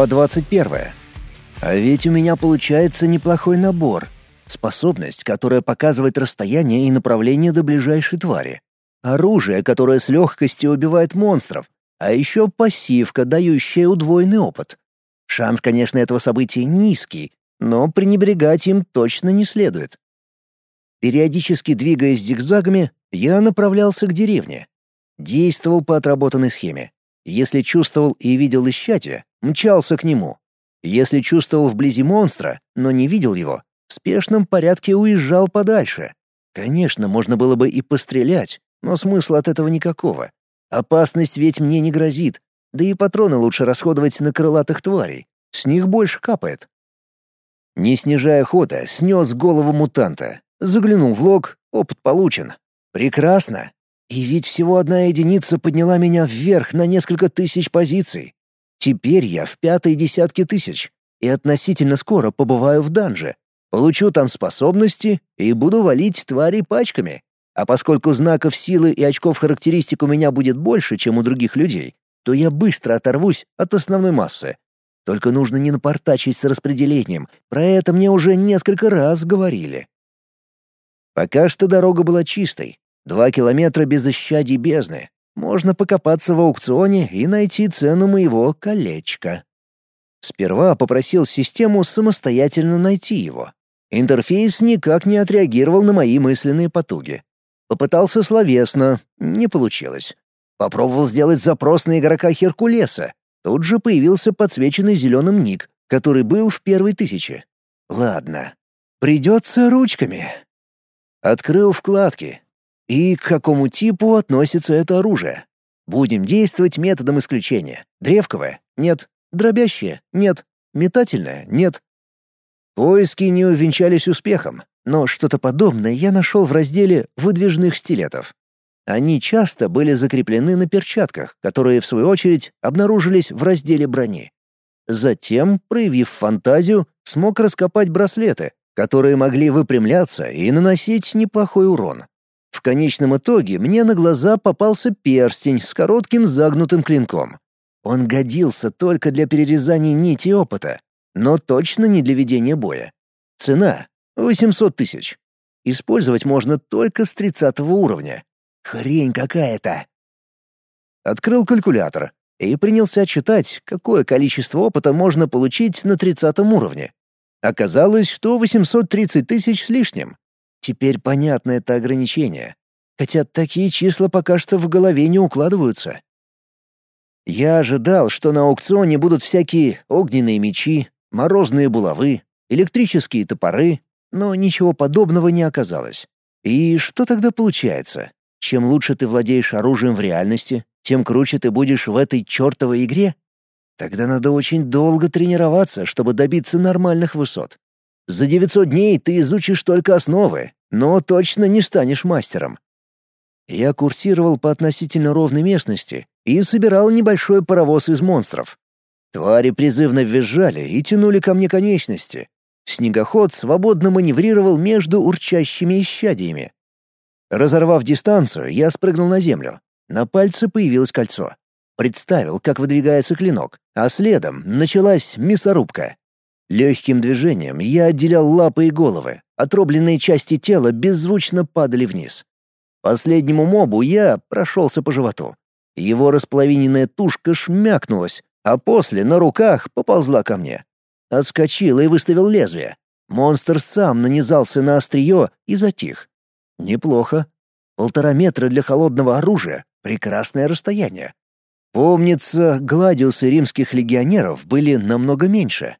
Глава 21. А ведь у меня получается неплохой набор. Способность, которая показывает расстояние и направление до ближайшей твари. Оружие, которое с легкостью убивает монстров. А еще пассивка, дающая удвоенный опыт. Шанс, конечно, этого события низкий, но пренебрегать им точно не следует. Периодически двигаясь зигзагами, я направлялся к деревне. Действовал по отработанной схеме. Если чувствовал и видел исчадие, мчался к нему. Если чувствовал вблизи монстра, но не видел его, в спешном порядке уезжал подальше. Конечно, можно было бы и пострелять, но смысла от этого никакого. Опасность ведь мне не грозит, да и патроны лучше расходовать на крылатых тварей. С них больше капает. Не снижая хода, снес голову мутанта. Заглянул в лог, опыт получен. Прекрасно. И ведь всего одна единица подняла меня вверх на несколько тысяч позиций. Теперь я в пятой десятке тысяч и относительно скоро побываю в данже. Получу там способности и буду валить твари пачками. А поскольку знаков силы и очков характеристик у меня будет больше, чем у других людей, то я быстро оторвусь от основной массы. Только нужно не напортачить с распределением, про это мне уже несколько раз говорили. Пока что дорога была чистой. Два километра без исчадий бездны. Можно покопаться в аукционе и найти цену моего колечка. Сперва попросил систему самостоятельно найти его. Интерфейс никак не отреагировал на мои мысленные потуги. Попытался словесно, не получилось. Попробовал сделать запрос на игрока Херкулеса. Тут же появился подсвеченный зеленым ник, который был в первой тысяче. Ладно, придется ручками. Открыл вкладки, и к какому типу относится это оружие? Будем действовать методом исключения. Древковое? Нет. Дробящее? Нет. Метательное? Нет. Поиски не увенчались успехом, но что-то подобное я нашел в разделе выдвижных стилетов. Они часто были закреплены на перчатках, которые, в свою очередь, обнаружились в разделе брони. Затем, проявив фантазию, смог раскопать браслеты, которые могли выпрямляться и наносить неплохой урон. В конечном итоге мне на глаза попался перстень с коротким загнутым клинком. Он годился только для перерезания нити опыта, но точно не для ведения боя. Цена — 800 тысяч. Использовать можно только с 30 уровня. Хрень какая-то. Открыл калькулятор и принялся читать, какое количество опыта можно получить на 30 уровне. Оказалось, что 830 тысяч с лишним. Теперь понятно это ограничение. Хотя такие числа пока что в голове не укладываются. Я ожидал, что на аукционе будут всякие огненные мечи, морозные булавы, электрические топоры, но ничего подобного не оказалось. И что тогда получается? Чем лучше ты владеешь оружием в реальности, тем круче ты будешь в этой чертовой игре? Тогда надо очень долго тренироваться, чтобы добиться нормальных высот. За 900 дней ты изучишь только основы, но точно не станешь мастером. Я курсировал по относительно ровной местности и собирал небольшой паровоз из монстров. Твари призывно визжали и тянули ко мне конечности. Снегоход свободно маневрировал между урчащими исчадиями. Разорвав дистанцию, я спрыгнул на землю. На пальце появилось кольцо. Представил, как выдвигается клинок, а следом началась мясорубка. Легким движением я отделял лапы и головы. Отрубленные части тела беззвучно падали вниз. Последнему мобу я прошелся по животу. Его расплавиненная тушка шмякнулась, а после на руках поползла ко мне. Отскочил и выставил лезвие. Монстр сам нанизался на острие и затих. Неплохо. Полтора метра для холодного оружия — прекрасное расстояние. Помнится, гладиусы римских легионеров были намного меньше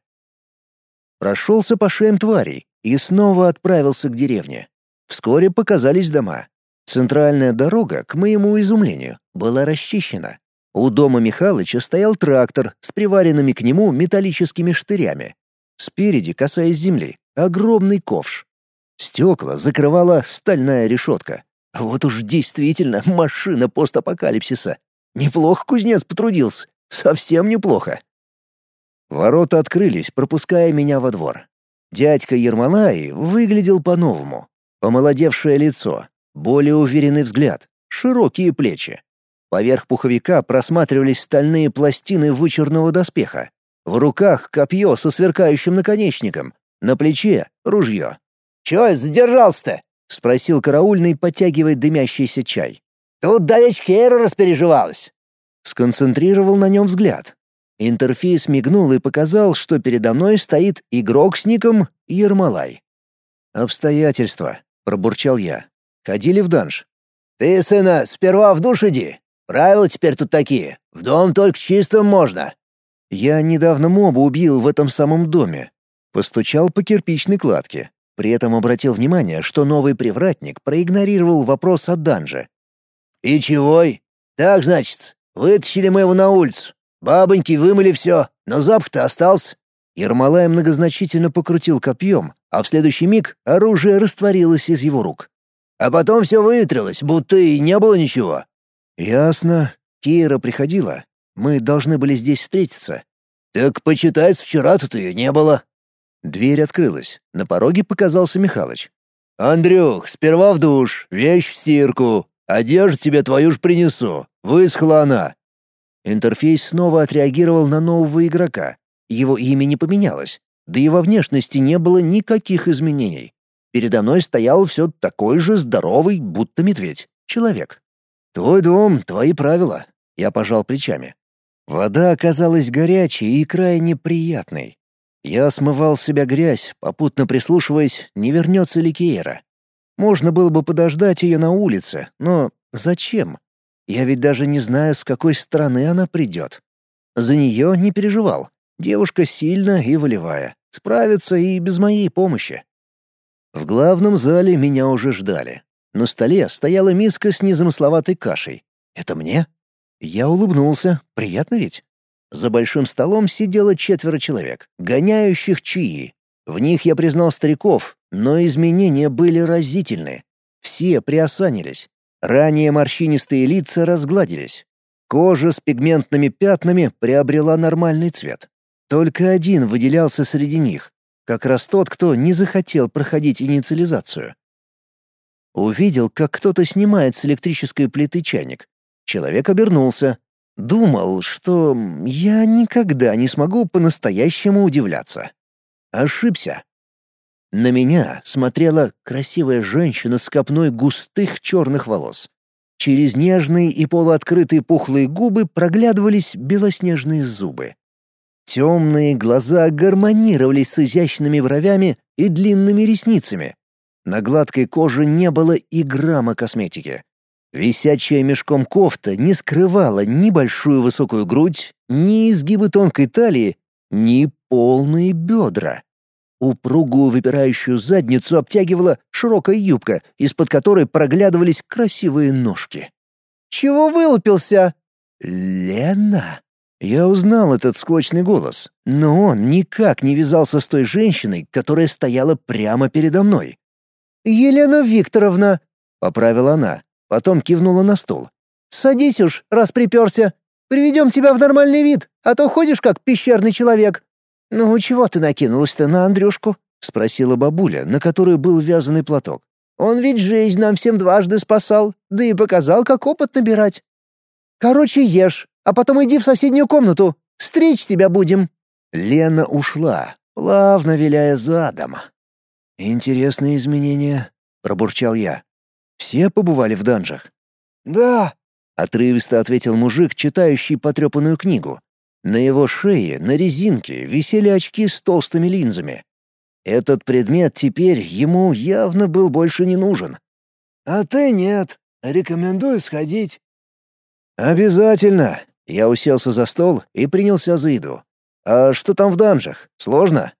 прошелся по шеям тварей и снова отправился к деревне. Вскоре показались дома. Центральная дорога, к моему изумлению, была расчищена. У дома Михалыча стоял трактор с приваренными к нему металлическими штырями. Спереди, касаясь земли, огромный ковш. Стекла закрывала стальная решетка. Вот уж действительно машина постапокалипсиса. Неплохо кузнец потрудился. Совсем неплохо. Ворота открылись, пропуская меня во двор. Дядька Ермолай выглядел по-новому. Помолодевшее лицо, более уверенный взгляд, широкие плечи. Поверх пуховика просматривались стальные пластины вычурного доспеха. В руках копье со сверкающим наконечником, на плече — ружье. «Чё задержался-то?» — спросил караульный, подтягивая дымящийся чай. «Тут давеча Кейра распереживалась». Сконцентрировал на нем взгляд. Интерфейс мигнул и показал, что передо мной стоит игрок с ником Ермолай. «Обстоятельства», — пробурчал я. «Ходили в данж». «Ты, сына, сперва в душ иди. Правила теперь тут такие. В дом только чистым можно». «Я недавно моба убил в этом самом доме». Постучал по кирпичной кладке. При этом обратил внимание, что новый привратник проигнорировал вопрос о данже. «И чего? Так, значит, вытащили мы его на улицу. Бабоньки вымыли все, но запах-то остался». Ермолай многозначительно покрутил копьем, а в следующий миг оружие растворилось из его рук. А потом все выветрилось, будто и не было ничего. Ясно. Кира приходила. Мы должны были здесь встретиться. Так почитай, вчера тут ее не было. Дверь открылась. На пороге показался Михалыч. «Андрюх, сперва в душ, вещь в стирку. Одежду тебе твою ж принесу. Высохла она». Интерфейс снова отреагировал на нового игрока. Его имя не поменялось. Да и во внешности не было никаких изменений. Передо мной стоял все такой же здоровый, будто медведь, человек. «Твой дом, твои правила», — я пожал плечами. Вода оказалась горячей и крайне приятной. Я смывал с себя грязь, попутно прислушиваясь, не вернется ли Кейра. Можно было бы подождать ее на улице, но зачем? Я ведь даже не знаю, с какой стороны она придет. За нее не переживал. Девушка сильна и волевая, справится и без моей помощи. В главном зале меня уже ждали. На столе стояла миска с незамысловатой кашей. Это мне? Я улыбнулся. Приятно ведь? За большим столом сидело четверо человек, гоняющих чаи. В них я признал стариков, но изменения были разительны. Все приосанились. Ранее морщинистые лица разгладились. Кожа с пигментными пятнами приобрела нормальный цвет. Только один выделялся среди них, как раз тот, кто не захотел проходить инициализацию. Увидел, как кто-то снимает с электрической плиты чайник. Человек обернулся. Думал, что я никогда не смогу по-настоящему удивляться. Ошибся. На меня смотрела красивая женщина с копной густых черных волос. Через нежные и полуоткрытые пухлые губы проглядывались белоснежные зубы. Темные глаза гармонировали с изящными бровями и длинными ресницами. На гладкой коже не было и грамма косметики. Висячая мешком кофта не скрывала ни большую высокую грудь, ни изгибы тонкой талии, ни полные бедра. Упругую выпирающую задницу обтягивала широкая юбка, из-под которой проглядывались красивые ножки. «Чего вылупился?» «Лена?» Я узнал этот склочный голос, но он никак не вязался с той женщиной, которая стояла прямо передо мной. «Елена Викторовна», — поправила она, потом кивнула на стул. «Садись уж, раз приперся. Приведем тебя в нормальный вид, а то ходишь как пещерный человек». «Ну, чего ты накинулась-то на Андрюшку?» — спросила бабуля, на которую был вязаный платок. «Он ведь жизнь нам всем дважды спасал, да и показал, как опыт набирать. Короче, ешь, а потом иди в соседнюю комнату. Стричь тебя будем». Лена ушла, плавно виляя задом. «Интересные изменения», — пробурчал я. «Все побывали в данжах?» «Да», — отрывисто ответил мужик, читающий потрепанную книгу. На его шее, на резинке, висели очки с толстыми линзами. Этот предмет теперь ему явно был больше не нужен. «А ты нет. Рекомендую сходить». «Обязательно!» Я уселся за стол и принялся за еду. «А что там в данжах? Сложно?»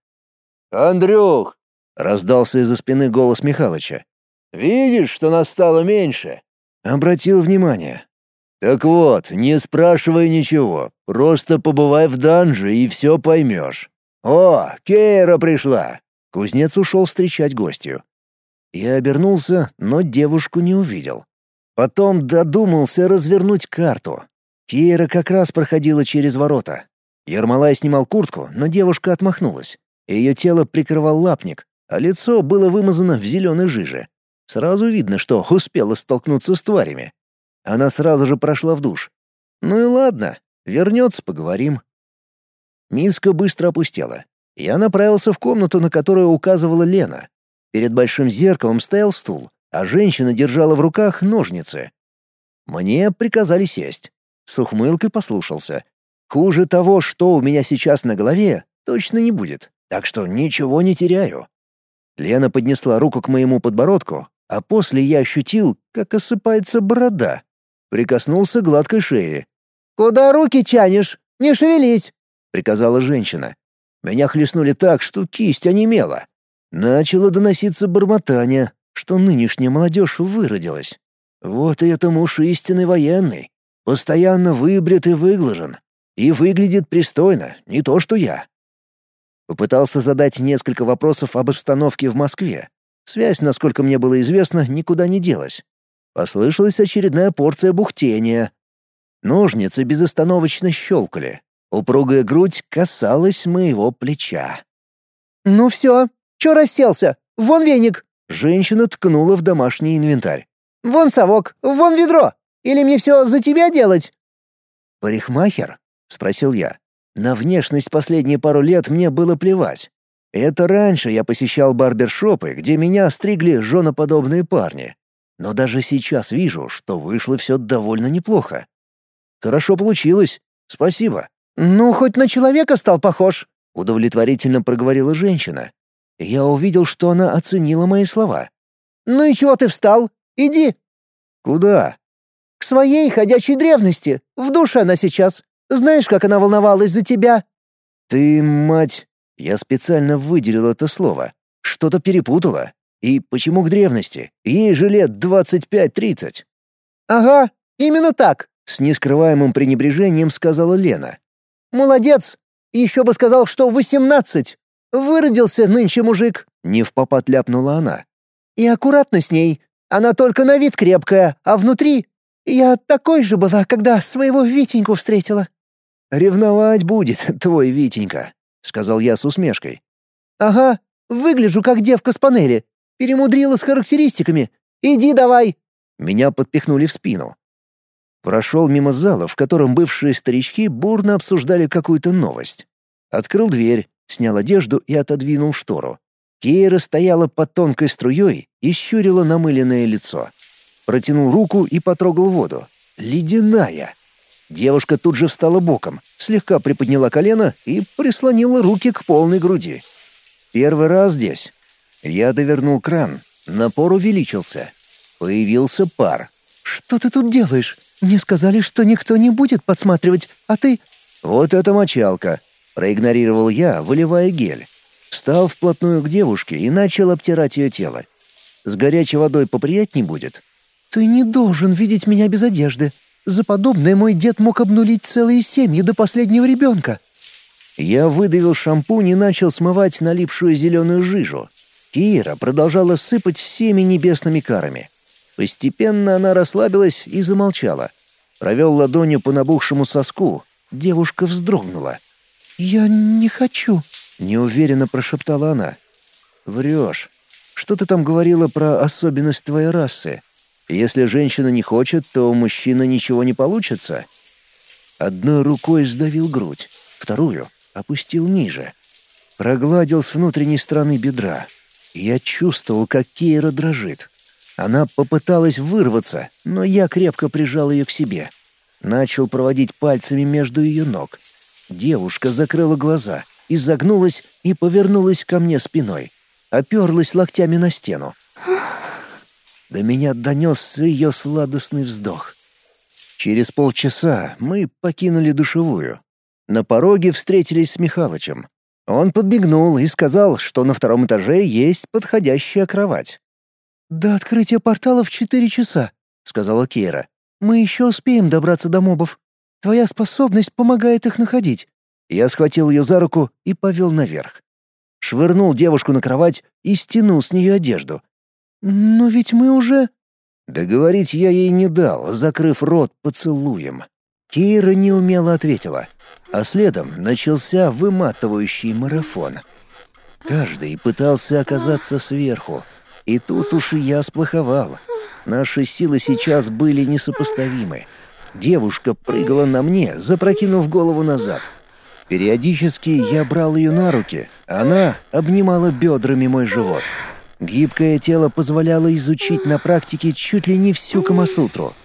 «Андрюх!» — раздался из-за спины голос Михалыча. «Видишь, что нас стало меньше?» Обратил внимание. «Так вот, не спрашивай ничего, просто побывай в данже и все поймешь. О, Кейра пришла!» Кузнец ушел встречать гостью. Я обернулся, но девушку не увидел. Потом додумался развернуть карту. Кейра как раз проходила через ворота. Ермолай снимал куртку, но девушка отмахнулась. Ее тело прикрывал лапник, а лицо было вымазано в зеленой жиже. Сразу видно, что успела столкнуться с тварями. Она сразу же прошла в душ. Ну и ладно, вернется, поговорим. Миска быстро опустела. Я направился в комнату, на которую указывала Лена. Перед большим зеркалом стоял стул, а женщина держала в руках ножницы. Мне приказали сесть. С ухмылкой послушался. Хуже того, что у меня сейчас на голове, точно не будет, так что ничего не теряю. Лена поднесла руку к моему подбородку, а после я ощутил, как осыпается борода. Прикоснулся к гладкой шее. «Куда руки тянешь? Не шевелись!» — приказала женщина. Меня хлестнули так, что кисть онемела. Начало доноситься бормотание, что нынешняя молодежь выродилась. Вот и это муж истинный военный. Постоянно выбрит и выглажен. И выглядит пристойно, не то что я. Попытался задать несколько вопросов об обстановке в Москве. Связь, насколько мне было известно, никуда не делась. Послышалась очередная порция бухтения. Ножницы безостановочно щелкали. Упругая грудь касалась моего плеча. «Ну все, чё расселся? Вон веник!» Женщина ткнула в домашний инвентарь. «Вон совок, вон ведро! Или мне все за тебя делать?» «Парикмахер?» — спросил я. На внешность последние пару лет мне было плевать. Это раньше я посещал барбершопы, где меня стригли женоподобные парни. Но даже сейчас вижу, что вышло все довольно неплохо. Хорошо получилось. Спасибо. «Ну, хоть на человека стал похож», — удовлетворительно проговорила женщина. Я увидел, что она оценила мои слова. «Ну и чего ты встал? Иди». «Куда?» «К своей ходячей древности. В душе она сейчас. Знаешь, как она волновалась за тебя?» «Ты, мать...» Я специально выделил это слово. Что-то перепутала. И почему к древности? Ей же лет двадцать пять-тридцать. «Ага, именно так», — с нескрываемым пренебрежением сказала Лена. «Молодец! Еще бы сказал, что восемнадцать! Выродился нынче мужик!» — не в попад ляпнула она. «И аккуратно с ней. Она только на вид крепкая, а внутри... Я такой же была, когда своего Витеньку встретила». «Ревновать будет твой Витенька», — сказал я с усмешкой. «Ага, выгляжу как девка с панели. Перемудрила с характеристиками. Иди давай!» Меня подпихнули в спину. Прошел мимо зала, в котором бывшие старички бурно обсуждали какую-то новость. Открыл дверь, снял одежду и отодвинул штору. Кейра стояла под тонкой струей и щурила намыленное лицо. Протянул руку и потрогал воду. Ледяная. Девушка тут же встала боком, слегка приподняла колено и прислонила руки к полной груди. Первый раз здесь. Я довернул кран. Напор увеличился. Появился пар. «Что ты тут делаешь? Мне сказали, что никто не будет подсматривать, а ты...» «Вот это мочалка!» — проигнорировал я, выливая гель. Встал вплотную к девушке и начал обтирать ее тело. «С горячей водой поприятней будет?» «Ты не должен видеть меня без одежды. За подобное мой дед мог обнулить целые семьи до последнего ребенка». Я выдавил шампунь и начал смывать налипшую зеленую жижу. Кира продолжала сыпать всеми небесными карами. Постепенно она расслабилась и замолчала. Провел ладонью по набухшему соску. Девушка вздрогнула. «Я не хочу», — неуверенно прошептала она. «Врешь. Что ты там говорила про особенность твоей расы? Если женщина не хочет, то у мужчины ничего не получится?» Одной рукой сдавил грудь, вторую опустил ниже. Прогладил с внутренней стороны бедра. Я чувствовал, как Кейра дрожит. Она попыталась вырваться, но я крепко прижал ее к себе. Начал проводить пальцами между ее ног. Девушка закрыла глаза, изогнулась и повернулась ко мне спиной. Оперлась локтями на стену. До меня донесся ее сладостный вздох. Через полчаса мы покинули душевую. На пороге встретились с Михалычем. Он подбегнул и сказал, что на втором этаже есть подходящая кровать. «До открытия портала в четыре часа», — сказала Кейра. «Мы еще успеем добраться до мобов. Твоя способность помогает их находить». Я схватил ее за руку и повел наверх. Швырнул девушку на кровать и стянул с нее одежду. «Но ведь мы уже...» Договорить я ей не дал, закрыв рот поцелуем. Кира неумело ответила, а следом начался выматывающий марафон. Каждый пытался оказаться сверху, и тут уж и я сплоховал. Наши силы сейчас были несопоставимы. Девушка прыгала на мне, запрокинув голову назад. Периодически я брал ее на руки, она обнимала бедрами мой живот. Гибкое тело позволяло изучить на практике чуть ли не всю Камасутру.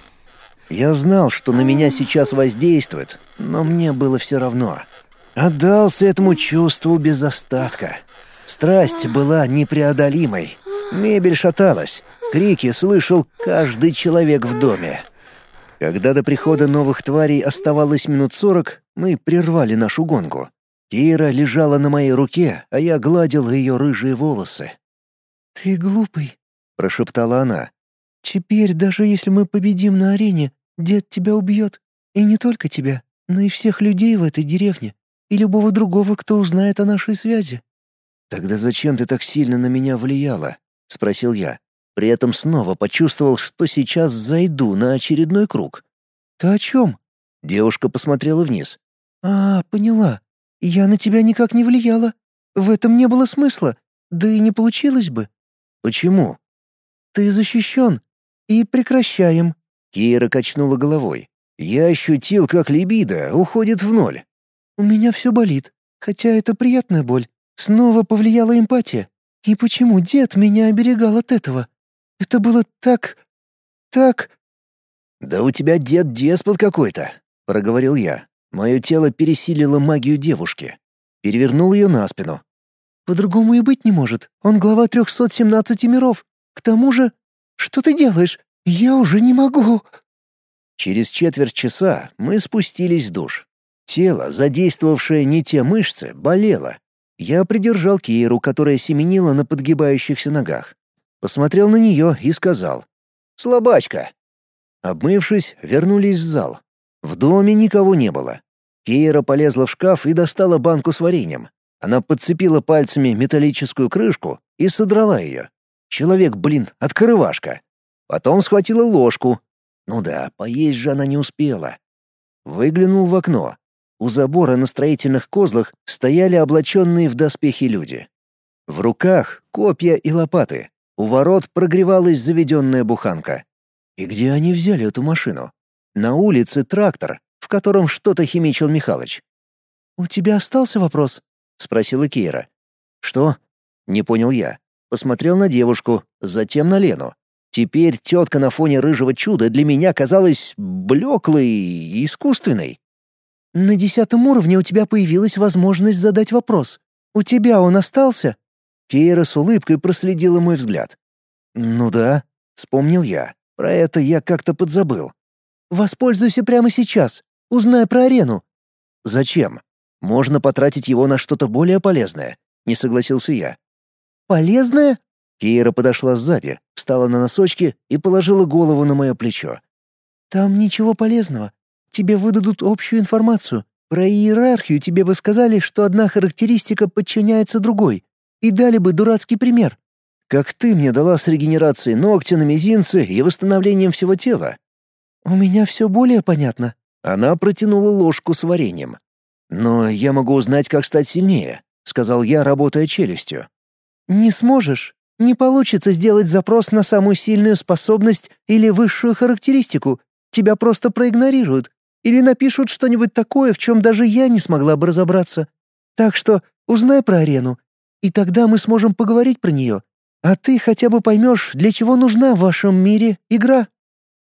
Я знал, что на меня сейчас воздействует, но мне было все равно. Отдался этому чувству без остатка. Страсть была непреодолимой. Мебель шаталась. Крики слышал каждый человек в доме. Когда до прихода новых тварей оставалось минут сорок, мы прервали нашу гонку. Кира лежала на моей руке, а я гладил ее рыжие волосы. «Ты глупый», — прошептала она. «Теперь, даже если мы победим на арене, дед тебя убьет. И не только тебя, но и всех людей в этой деревне. И любого другого, кто узнает о нашей связи». «Тогда зачем ты так сильно на меня влияла?» — спросил я. При этом снова почувствовал, что сейчас зайду на очередной круг. «Ты о чем?» Девушка посмотрела вниз. «А, поняла. Я на тебя никак не влияла. В этом не было смысла. Да и не получилось бы». «Почему?» «Ты защищен. И прекращаем». Кира качнула головой. Я ощутил, как либидо уходит в ноль. «У меня все болит. Хотя это приятная боль. Снова повлияла эмпатия. И почему дед меня оберегал от этого? Это было так... так...» «Да у тебя дед деспот какой-то», — проговорил я. Мое тело пересилило магию девушки. Перевернул ее на спину. «По-другому и быть не может. Он глава 317 миров. К тому же... Что ты делаешь? Я уже не могу...» Через четверть часа мы спустились в душ. Тело, задействовавшее не те мышцы, болело. Я придержал Кейру, которая семенила на подгибающихся ногах посмотрел на нее и сказал «Слабачка». Обмывшись, вернулись в зал. В доме никого не было. Кейра полезла в шкаф и достала банку с вареньем. Она подцепила пальцами металлическую крышку и содрала ее. Человек, блин, открывашка. Потом схватила ложку. Ну да, поесть же она не успела. Выглянул в окно. У забора на строительных козлах стояли облаченные в доспехи люди. В руках копья и лопаты. У ворот прогревалась заведенная буханка. И где они взяли эту машину? На улице трактор, в котором что-то химичил Михалыч. «У тебя остался вопрос?» — спросила Кира. «Что?» — не понял я. Посмотрел на девушку, затем на Лену. Теперь тетка на фоне рыжего чуда для меня казалась блеклой и искусственной. «На десятом уровне у тебя появилась возможность задать вопрос. У тебя он остался?» Кейра с улыбкой проследила мой взгляд. «Ну да», — вспомнил я. Про это я как-то подзабыл. «Воспользуйся прямо сейчас. Узнай про арену». «Зачем? Можно потратить его на что-то более полезное», — не согласился я. «Полезное?» Кейра подошла сзади, встала на носочки и положила голову на мое плечо. «Там ничего полезного. Тебе выдадут общую информацию. Про иерархию тебе бы сказали, что одна характеристика подчиняется другой и дали бы дурацкий пример. Как ты мне дала с регенерацией ногтя на мизинце и восстановлением всего тела. У меня все более понятно. Она протянула ложку с вареньем. Но я могу узнать, как стать сильнее, сказал я, работая челюстью. Не сможешь. Не получится сделать запрос на самую сильную способность или высшую характеристику. Тебя просто проигнорируют. Или напишут что-нибудь такое, в чем даже я не смогла бы разобраться. Так что узнай про арену и тогда мы сможем поговорить про нее. А ты хотя бы поймешь, для чего нужна в вашем мире игра».